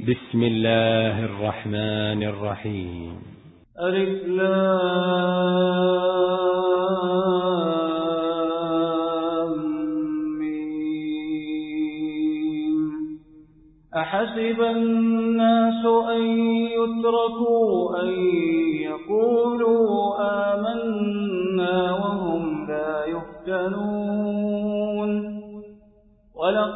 بسم الله الرحمن الرحيم. ألف أحسب الناس أن يتركوا أن يقولوا آمنا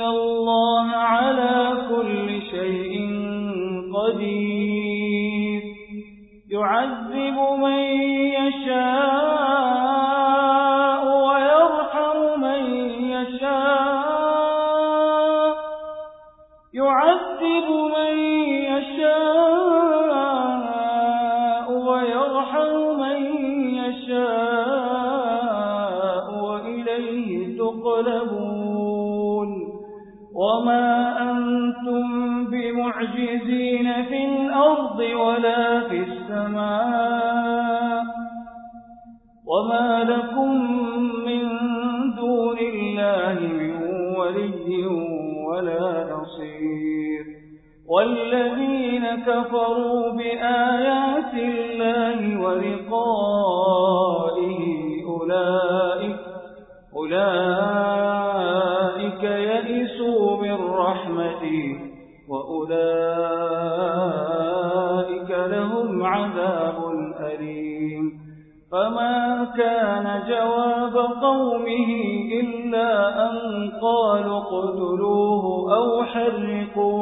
الله على كل شيء قدير يعذب والذين كفروا بآيات الله ولقائه أولئك أولئك يئسوا من رحمتي وأولئك لهم عذاب أليم فما كان جواب قومه إلا أن قالوا اقتلوه أو حرقوه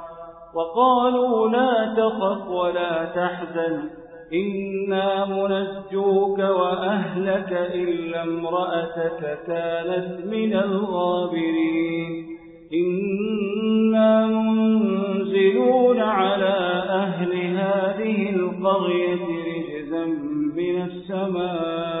وقالوا لا تخف ولا تحزن إنا منجوك وأهلك إلا امرأتك كانت من الغابرين. إنا منزلون على أهل هذه القرية رجزا من السماء.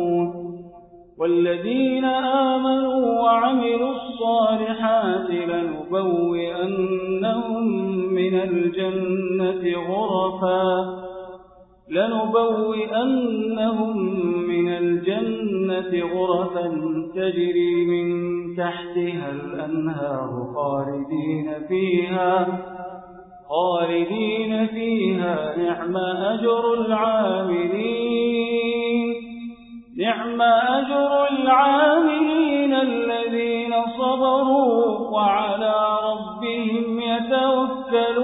والذين آمنوا وعملوا الصالحات لنبوئنهم من الجنة غرفا لنبوئنهم من الجنة غرفا تجري من تحتها الأنهار خالدين فيها خالدين فيها. نعم أجر العاملين. نعم أجر العاملين الذين صبروا وعلى ربهم يتوكلون.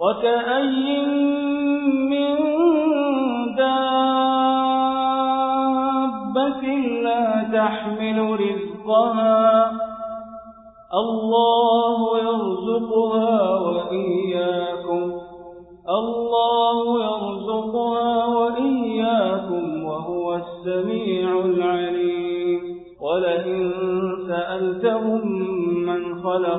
وكأي من دابة لا تحمل رزقها. الله يرزقها وإياكم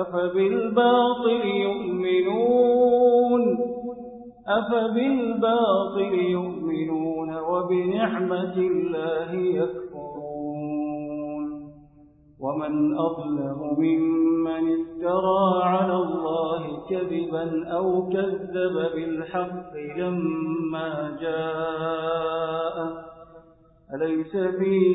أفبالباطل يؤمنون؟ أفبالباطل يؤمنون وبنعمة الله يكفرون. ومن أظلم ممن افترى على الله كذبا أو كذب بالحق لما جاء أليس في